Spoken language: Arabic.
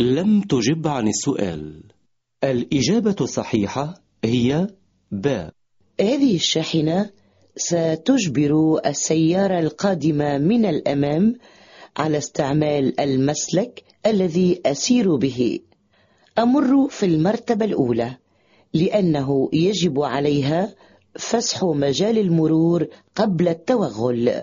لم تجب عن السؤال. الإجابة الصحيحة هي ب. هذه الشاحنة ستجبر السيارة القادمة من الأمام على استعمال المسلك الذي أسير به. أمر في المرتبة الأولى لأنه يجب عليها فسح مجال المرور قبل التوغل.